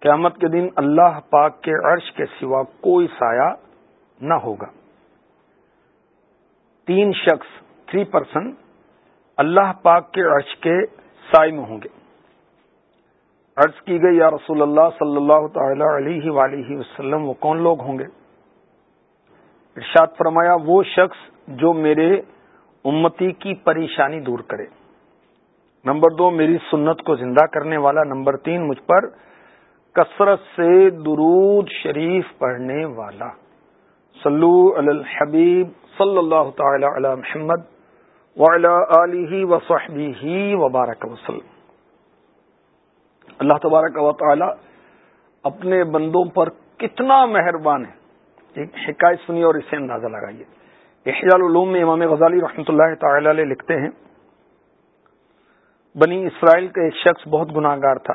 قیامت کے دن اللہ پاک کے عرش کے سوا کوئی سایہ نہ ہوگا۔ تین شخص، تھری پرسن اللہ پاک کے عرش کے سائے میں ہوں گے۔ عرض کی گئی، یا رسول اللہ صلی اللہ تعالی علیہ ولیہ وسلم، وہ کون لوگ ہوں گے؟ ارشاد فرمایا، وہ شخص جو میرے امتی کی پریشانی دور کرے۔ نمبر دو، میری سنت کو زندہ کرنے والا۔ نمبر تین، مجھ پر کثرت سے درود شریف پڑھنے والا۔ صلو علی الحبیب صلی اللہ تعالی علی محمد علیہ وصحبہ وبارک وسلم۔ اللہ تبارک و تعالی اپنے بندوں پر کتنا مہربان ہے۔ ایک حکایت سنی اور اسے اندازہ لگائیے۔ احیال العلوم میں امام غزالی رحمۃ اللہ تعالی علیہ لکھتے ہیں، بنی اسرائیل کا ایک شخص بہت گناہ گار تھا۔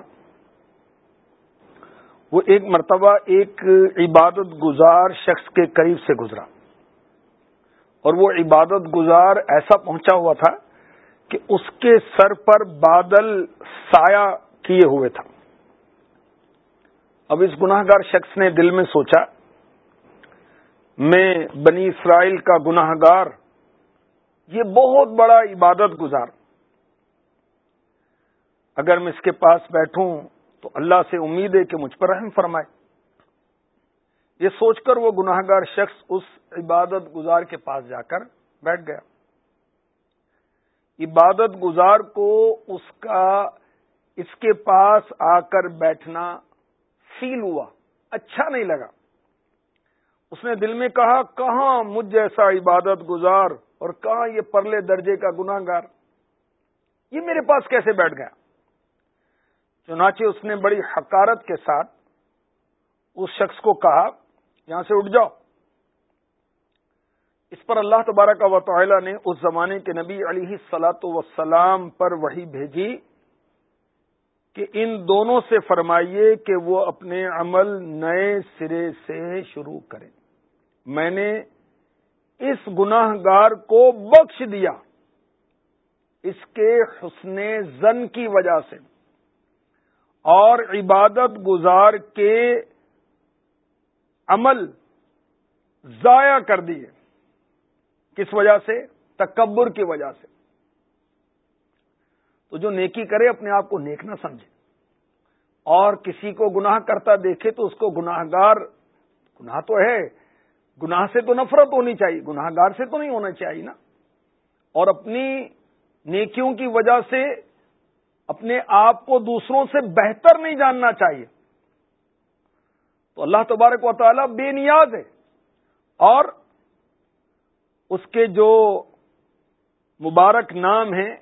وہ ایک مرتبہ ایک عبادت گزار شخص کے قریب سے گزرا۔ اور وہ عبادت گزار ایسا پہنچا ہوا تھا کہ اس کے سر پر بادل سایہ کیے ہوئے تھا۔ اب اس گناہ گار شخص نے دل میں سوچا، میں بنی اسرائیل کا گناہ گار یہ بہت بڑا عبادت گزار۔ اگر میں اس کے پاس بیٹھوں تو اللہ سے امید ہے کہ مجھ پر رحم فرمائے۔ یہ سوچ کر وہ گناہ گار شخص اس عبادت گزار کے پاس جا کر بیٹھ گیا۔ عبادت گزار کو اس کا، اس کے پاس آ کر بیٹھنا فیل ہوا اچھا نہیں لگا۔ اس نے دل میں کہا، کہاں مجھ جیسا عبادت گزار اور کہاں یہ پرلے درجے کا گناہ گار یہ میرے پاس کیسے بیٹھ گیا؟ چنانچہ اس نے بڑی حکارت کے ساتھ اس شخص کو کہا، یہاں سے اٹھ جاؤ۔ اس پر اللہ تبارک و تعالی نے اس زمانے کے نبی علی سلاۃ وسلام پر وہی بھیجی کہ ان دونوں سے فرمائیے کہ وہ اپنے عمل نئے سرے سے شروع کریں۔ میں نے اس گناہ گار کو بخش دیا۔ اس کے حسن زن کی وجہ سے۔ اور عبادت گزار کے عمل ضائع کر دیے کس وجہ سے؟ تکبر کی وجہ سے۔ تو جو نیکی کرے، اپنے آپ کو نیک نہ سمجھے۔ اور کسی کو گناہ کرتا دیکھے تو اس کو گناہ گار گناہ تو ہے، گناہ سے تو نفرت ہونی چاہیے گناہ گار سے تو نہیں ہونا چاہیے نا۔ اور اپنی نیکیوں کی وجہ سے اپنے آپ کو دوسروں سے بہتر نہیں جاننا چاہیے۔ تو اللہ تبارک و تعالی بے نیاز ہے۔ اور اس کے جو مبارک نام ہیں،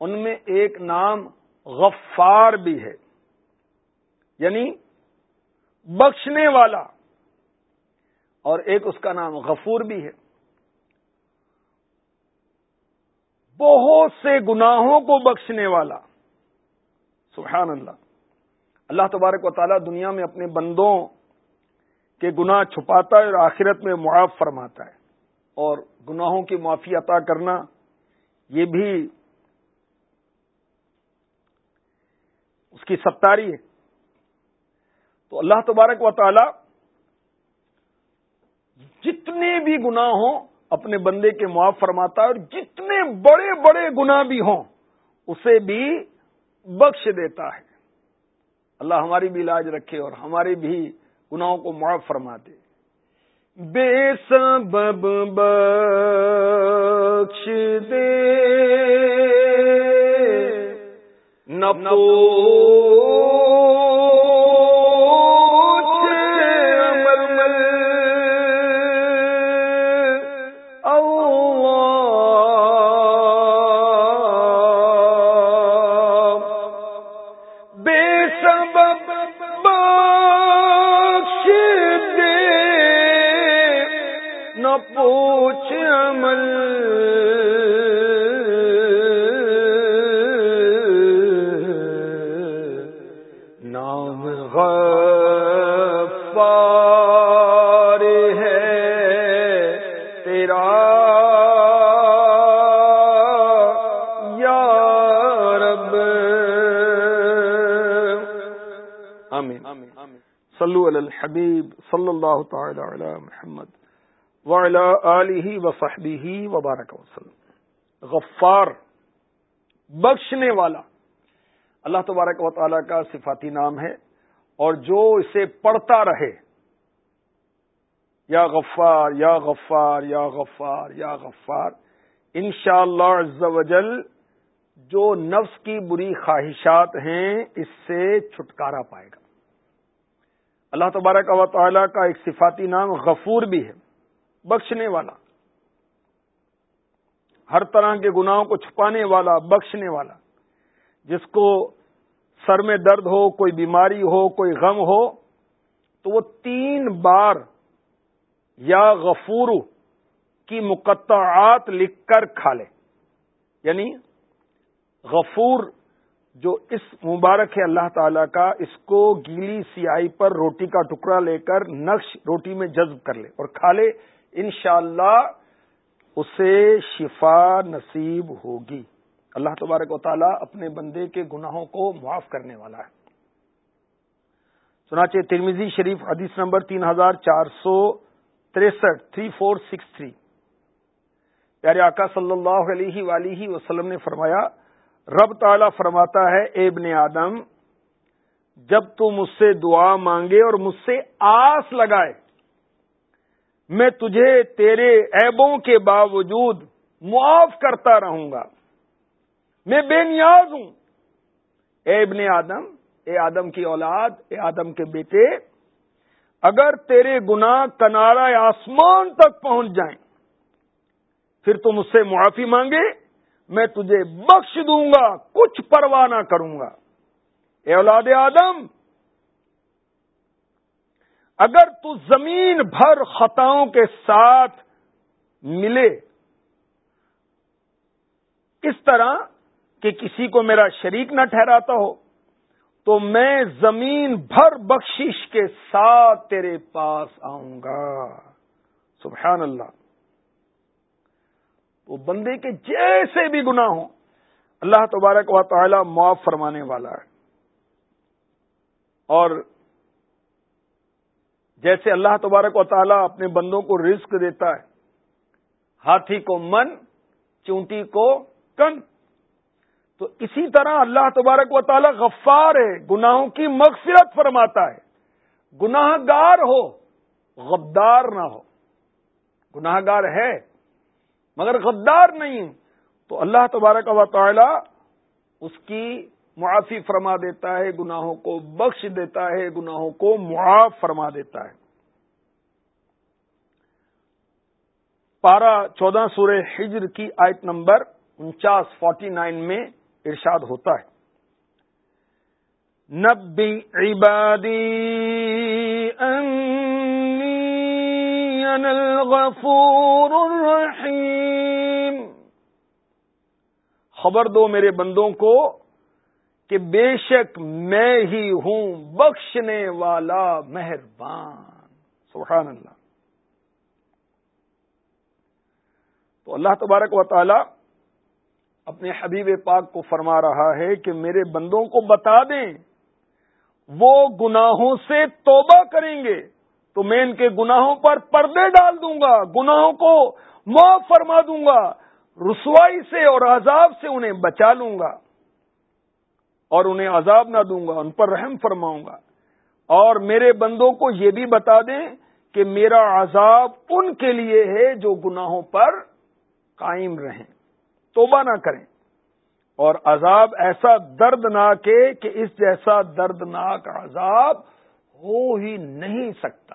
ان میں ایک نام غفار بھی ہے۔ یعنی بخشنے والا۔ اور ایک اس کا نام غفور بھی ہے۔ بہت سے گناہوں کو بخشنے والا۔ سبحان اللہ۔ اللہ تبارک و تعالیٰ دنیا میں اپنے بندوں کے گناہ چھپاتا ہے اور آخرت میں معاف فرماتا ہے۔ اور گناہوں کی معافی عطا کرنا یہ بھی اس کی ستاری ہے۔ تو اللہ تبارک و تعالی جتنے بھی گناہ ہوں اپنے بندے کے معاف فرماتا ہے اور جتنے بڑے بڑے گناہ بھی ہوں، اسے بھی بخش دیتا ہے۔ اللہ ہماری بھی علاج رکھے اور ہمارے بھی گناہوں کو معاف فرما دے بے سبب بخش دے۔ نپو علی الحبیب صلی اللہ تعالی علی محمد وعلی آلہ وصحبہ وبارک وسلم. غفار، بخشنے والا. اللہ تبارک و تعالی کا صفاتی نام ہے اور جو اسے پڑھتا رہے، یا غفار یا غفار یا غفار یا غفار، انشاءاللہ عز وجل جو نفس کی بری خواہشات ہیں، اس سے چھٹکارا پائے گا۔ اللہ تبارک و تعالی کا ایک صفاتی نام غفور بھی ہے، بخشنے والا۔ ہر طرح کے گناہوں کو چھپانے والا، بخشنے والا۔ جس کو سر میں درد ہو، کوئی بیماری ہو، کوئی غم ہو، تو وہ تین بار یا غفور کی مقطعات لکھ کر کھا لے۔ یعنی غفور جو اس مبارک ہے اللہ تعالی کا، اس کو گیلی سیاہی پر روٹی کا ٹکڑا لے کر نقش روٹی میں جذب کر لے اور کھا لے، انشاءاللہ اسے شفا نصیب ہوگی۔ اللہ تبارک و تعالیٰ اپنے بندے کے گناہوں کو معاف کرنے والا ہے۔ سناچے ترمیزی شریف حدیث نمبر تین ہزار چار سو تریسٹھ، تھری فور سکس تھری۔ پیارے آقا صلی اللہ علیہ ولیہ وسلم نے فرمایا رب تعالی فرماتا ہے، اے ابن آدم، جب تو مجھ سے دعا مانگے اور مجھ سے آس لگائے، میں تجھے تیرے عیبوں کے باوجود معاف کرتا رہوں گا۔ میں بے نیاز ہوں۔ اے ابن آدم، اے آدم کی اولاد، اے آدم کے بیٹے، اگر تیرے گنا کنارا آسمان تک پہنچ جائیں، پھر تم اس سے معافی مانگے۔ میں تجھے بخش دوں گا، کچھ پرواہ نہ کروں گا۔ اے اولاد آدم، اگر تو زمین بھر خطاؤں کے ساتھ ملے اس طرح کہ کسی کو میرا شریک نہ ٹھہراتا ہو، تو میں زمین بھر بخشش کے ساتھ تیرے پاس آؤں گا۔ سبحان اللہ۔ وہ بندے کے جیسے بھی گناہ ہوں، اللہ تبارک و تعالی معاف فرمانے والا ہے۔ اور جیسے اللہ تبارک و تعالیٰ اپنے بندوں کو رزق دیتا ہے، ہاتھی کو من، چونٹی کو کن۔ تو اسی طرح اللہ تبارک و تعالیٰ غفار ہے، گناہوں کی مغفرت فرماتا ہے۔ گناہ گار ہو غدار نہ ہو۔ گناہ گار ہے مگر غدار نہیں تو اللہ تبارک و تعالی اس کی معافی فرما دیتا ہے، گناہوں کو بخش دیتا ہے، گناہوں کو معاف فرما دیتا ہے۔ پارہ چودہ سورہ ہجر کی آیت نمبر انچاس، فورٹی نائن میں ارشاد ہوتا ہے۔ نبی عبادی الغفور الرحیم۔ خبر دو میرے بندوں کو کہ بے شک میں ہی ہوں بخشنے والا مہربان۔ سبحان اللہ۔ تو اللہ تبارک و تعالی اپنے حبیب پاک کو فرما رہا ہے کہ میرے بندوں کو بتا دیں، وہ گناہوں سے توبہ کریں گے۔ تو میں ان کے گناہوں پر پردے ڈال دوں گا، گناہوں کو معاف فرما دوں گا۔ رسوائی سے اور عذاب سے انہیں بچا لوں گا اور انہیں عذاب نہ دوں گا، ان پر رحم فرماؤں گا۔ اور میرے بندوں کو یہ بھی بتا دیں کہ میرا عذاب ان کے لیے ہے جو گناہوں پر قائم رہیں۔ توبہ نہ کریں۔ اور عذاب ایسا دردناک ہے کہ اس جیسا دردناک عذاب ہو ہی نہیں سکتا۔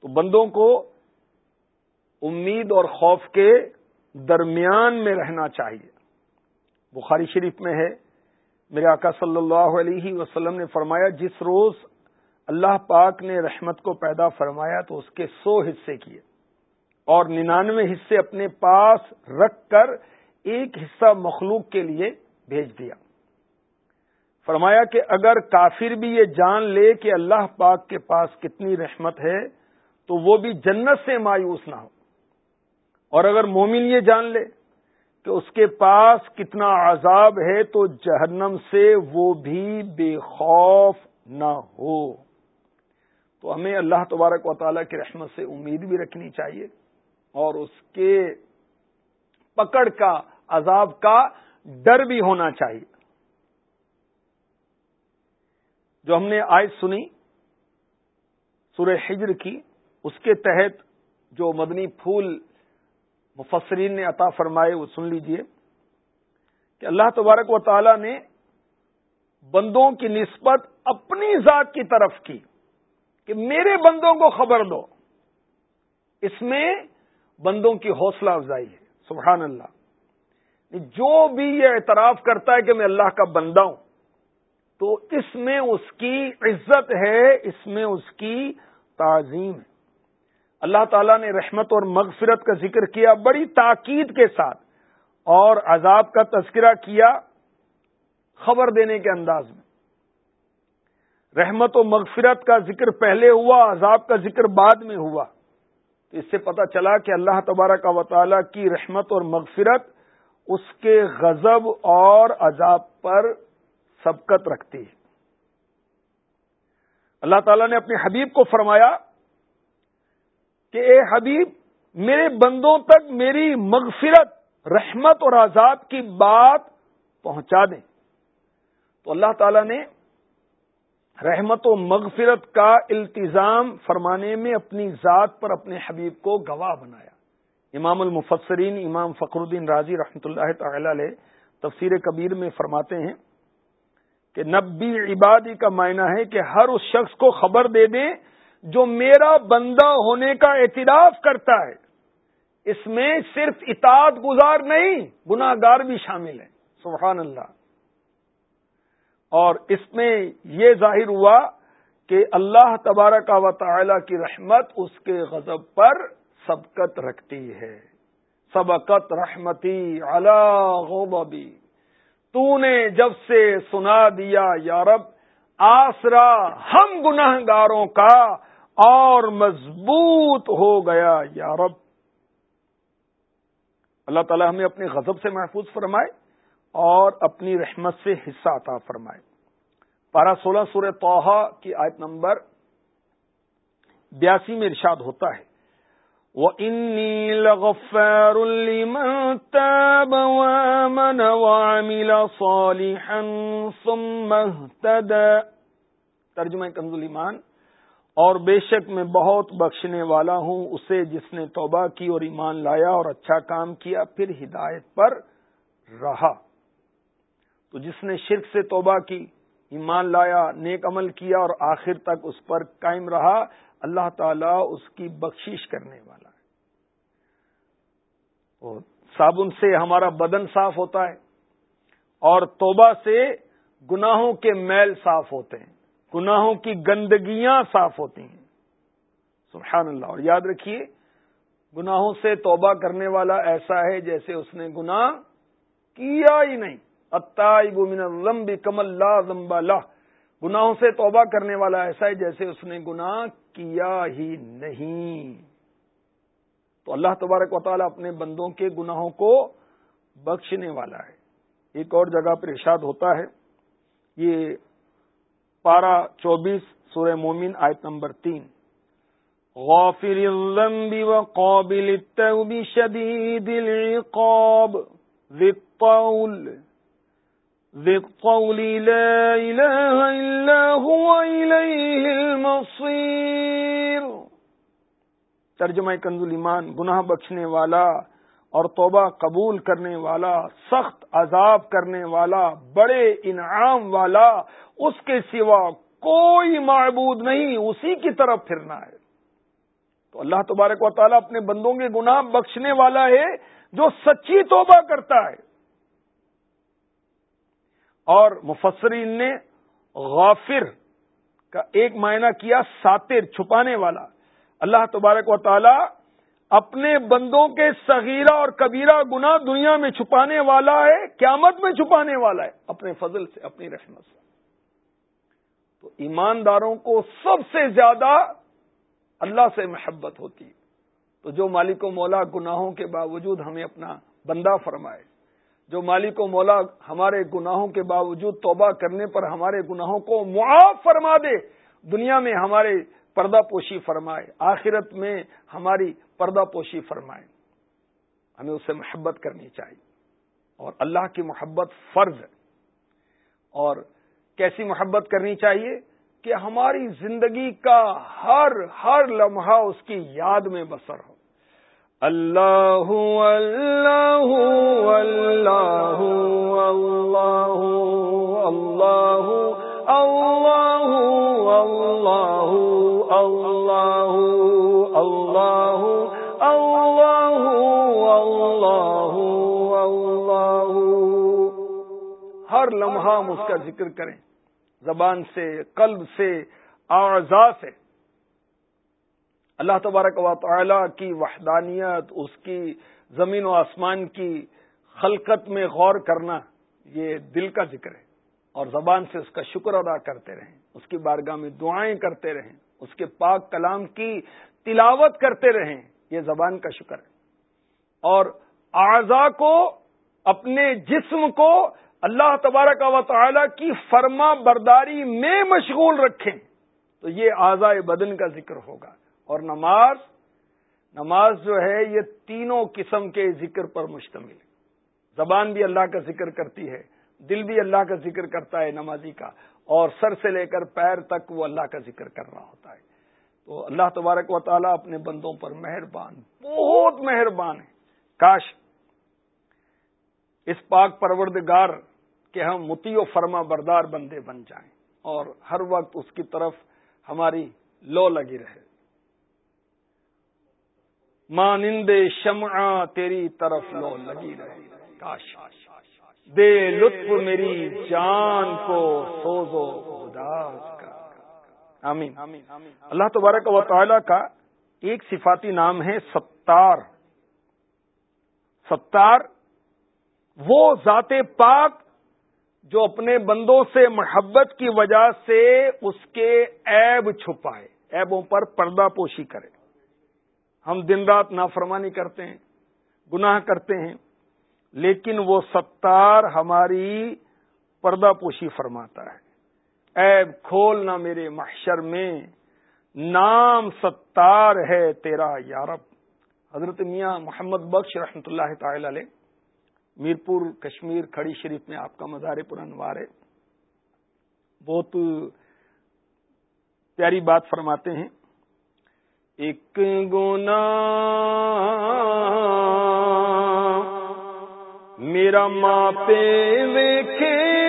تو بندوں کو امید اور خوف کے درمیان میں رہنا چاہیے۔ بخاری شریف میں ہے۔ میرے آقا صلی اللہ علیہ وسلم نے فرمایا، جس روز اللہ پاک نے رحمت کو پیدا فرمایا تو اس کے سو حصے کیے۔ اور ننانوے حصے اپنے پاس رکھ کر ایک حصہ مخلوق کے لیے بھیج دیا۔ فرمایا کہ اگر کافر بھی یہ جان لے کہ اللہ پاک کے پاس کتنی رحمت ہے تو وہ بھی جنت سے مایوس نہ ہو۔ اور اگر مومن یہ جان لے کہ اس کے پاس کتنا عذاب ہے تو جہنم سے وہ بھی بے خوف نہ ہو۔ تو ہمیں اللہ تبارک و تعالیٰ کی رحمت سے امید بھی رکھنی چاہیے اور اس کے پکڑ کا، عذاب کا ڈر بھی ہونا چاہیے۔ جو ہم نے آج سنی، سورہ حجر کی، اس کے تحت جو مدنی پھول مفسرین نے عطا فرمائے، وہ سن لیجیے کہ اللہ تبارک و تعالی نے بندوں کی نسبت اپنی ذات کی طرف کی کہ میرے بندوں کو خبر دو۔ اس میں بندوں کی حوصلہ افزائی ہے۔ سبحان اللہ۔ جو بھی یہ اعتراف کرتا ہے کہ میں اللہ کا بندہ ہوں، تو اس میں اس کی عزت ہے، اس میں اس کی تعظیم ہے۔ اللہ تعالیٰ نے رحمت اور مغفرت کا ذکر کیا بڑی تاکید کے ساتھ اور عذاب کا تذکرہ کیا خبر دینے کے انداز میں۔ رحمت و مغفرت کا ذکر پہلے ہوا، عذاب کا ذکر بعد میں ہوا۔ تو اس سے پتا چلا کہ اللہ تبارہ کا وطالعہ کی رحمت اور مغفرت اس کے غضب اور عذاب پر سبقت رکھتی ہے۔ اللہ تعالیٰ نے اپنے حبیب کو فرمایا کہ اے حبیب، میرے بندوں تک میری مغفرت، رحمت اور عذاب کی بات پہنچا دیں۔ تو اللہ تعالی نے رحمت و مغفرت کا التظام فرمانے میں اپنی ذات پر اپنے حبیب کو گواہ بنایا۔ امام المفسرین امام فخر الدین راضی رحمۃ اللہ تعالی علیہ تفسیر کبیر میں فرماتے ہیں کہ نبی عبادی کا معنی ہے کہ ہر اس شخص کو خبر دے دیں جو میرا بندہ ہونے کا اعتراف کرتا ہے، اس میں صرف اطاعت گزار نہیں گناہ گار بھی شامل ہیں۔ سبحان اللہ۔ اور اس میں یہ ظاہر ہوا کہ اللہ تبارک و تعالی کی رحمت اس کے غضب پر سبقت رکھتی ہے۔ سبقت رحمتی غضبی۔ تو نے جب سے سنا دیا یارب آسرا ہم گناہ گاروں کا اور مضبوط ہو گیا، یا رب۔ اللہ تعالی ہمیں اپنے غضب سے محفوظ فرمائے اور اپنی رحمت سے حصہ عطا فرمائے۔ پارہ سولہ سورہ توحا کی آیت نمبر بیاسی میں ارشاد ہوتا ہے وہ انی ترجمہ کنزل اور بے شک میں بہت بخشنے والا ہوں، اسے جس نے توبہ کی اور ایمان لایا اور اچھا کام کیا، پھر ہدایت پر رہا۔ تو جس نے شرک سے توبہ کی، ایمان لایا، نیک عمل کیا اور آخر تک اس پر قائم رہا، اللہ تعالی اس کی بخشش کرنے والا ہے۔ اور صابن سے ہمارا بدن صاف ہوتا ہے اور توبہ سے گناہوں کے میل صاف ہوتے ہیں۔ گناہوں کی گندگیاں صاف ہوتی ہیں۔ سبحان اللہ۔ اور یاد رکھیے، گناہوں سے توبہ کرنے والا ایسا ہے جیسے اس نے گناہ کیا ہی نہیں۔ من لمبی کم اللہ زمبا لا گناہوں سے توبہ کرنے والا ایسا ہے جیسے اس نے گناہ کیا ہی نہیں۔ تو اللہ تبارک و تعالیٰ اپنے بندوں کے گناہوں کو بخشنے والا ہے۔ ایک اور جگہ پر ارشاد ہوتا ہے، یہ پارہ چوبیس سورہ مومن آیت نمبر تین۔ غافر الذنب وقابل التوب شدید العقاب۔ ذی الطول۔ ذی الطول لا الہ الا هو الیہ المصیر۔ ترجمہ کنز ایمان گناہ بخشنے والا اور توبہ قبول کرنے والا، سخت عذاب کرنے والا، بڑے انعام والا، اس کے سوا کوئی معبود نہیں، اسی کی طرف پھرنا ہے۔ تو اللہ تبارک و تعالیٰ اپنے بندوں کے گناہ بخشنے والا ہے، جو سچی توبہ کرتا ہے۔ اور مفسرین نے غافر کا ایک معنی کیا، ساتر، چھپانے والا۔ اللہ تبارک و تعالی اپنے بندوں کے صغیرہ اور کبیرہ گنا دنیا میں چھپانے والا ہے، قیامت میں چھپانے والا ہے، اپنے فضل سے، اپنی رحمت سے۔ تو ایمانداروں کو سب سے زیادہ اللہ سے محبت ہوتی ہے۔ تو جو مالک و مولا گناہوں کے باوجود ہمیں اپنا بندہ فرمائے، جو مالک و مولا ہمارے گناہوں کے باوجود توبہ کرنے پر ہمارے گناہوں کو معاف فرما دے، دنیا میں ہمارے پردہ پوشی فرمائے آخرت میں ہماری پردہ پوشی فرمائے ہمیں اسے محبت کرنی چاہیے اور اللہ کی محبت فرض ہے اور کیسی محبت کرنی چاہیے کہ ہماری زندگی کا ہر ہر لمحہ اس کی یاد میں بسر ہو اللہ اللہ اللہ اللہ اللہ اللہ اللہ اللہ اللہ اللہ اللہ ہر لمحہ ہم اس کا ذکر کریں۔ زبان سے، قلب سے، اعضاء سے۔ اللہ تبارک و تعالی کی وحدانیت، اس کی زمین و آسمان کی خلقت میں غور کرنا، یہ دل کا ذکر ہے۔ اور زبان سے اس کا شکر ادا کرتے رہیں۔ اس کی بارگاہ میں دعائیں کرتے رہیں۔ اس کے پاک کلام کی تلاوت کرتے رہیں، یہ زبان کا شکر ہے۔ اور اعضا کو، اپنے جسم کو اللہ تبارک و تعالی کی فرما برداری میں مشغول رکھیں، تو یہ اعضاء بدن کا ذکر ہوگا۔ اور نماز نماز جو ہے، یہ تینوں قسم کے ذکر پر مشتمل ہے۔ زبان بھی اللہ کا ذکر کرتی ہے، دل بھی اللہ کا ذکر کرتا ہے نمازی کا۔ اور سر سے لے کر پیر تک وہ اللہ کا ذکر کر رہا ہوتا ہے۔ تو اللہ تبارک و تعالیٰ اپنے بندوں پر مہربان، بہت مہربان ہے کاش اس پاک پروردگار کے ہم متی و فرما بردار بندے بن جائیں اور ہر وقت اس کی طرف ہماری لو لگی رہے۔ مانند شمع تیری طرف لو لگی رہی کاش دے لطف میری جان کو سوزو آمین۔ اللہ تبارک و تعالی کا ایک صفاتی نام ہے ستار۔ ستار وہ ذات پاک جو اپنے بندوں سے محبت کی وجہ سے اس کے عیب چھپائے، عیبوں پر پردہ پوشی کرے۔ ہم دن رات نافرمانی کرتے ہیں، گناہ کرتے ہیں۔ لیکن وہ ستار ہماری پردہ پوشی فرماتا ہے۔ ایب کھولنا میرے محشر میں، نام ستار ہے تیرا یارب حضرت میاں محمد بخش رحمۃ اللہ تعالی علیہ، میرپور کشمیر کھڑی شریف میں آپ کا مزار پر انوار ہے۔ بہت پیاری بات فرماتے ہیں۔ ایک گنا میرا ماں پہ ویکھے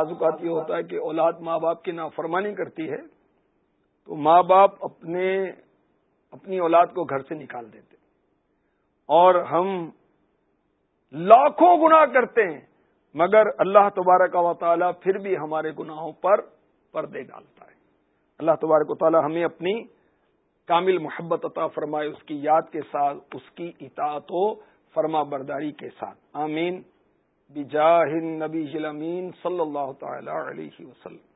بعض اوقات یہ ہوتا ہے کہ اولاد ماں باپ کی نافرمانی کرتی ہے تو ماں باپ اپنے اپنی اولاد کو گھر سے نکال دیتے اور ہم لاکھوں گنا کرتے ہیں، مگر اللہ تبارک و تعالی پھر بھی ہمارے گناہوں پر پردے ڈالتا ہے۔ اللہ تبارک و تعالی ہمیں اپنی کامل محبت عطا فرمائے، اس کی یاد کے ساتھ، اس کی اطاعت و فرما برداری کے ساتھ۔ آمین۔ بجاہ نبی ضلع صلی اللہ تعالی علیہ وسلم.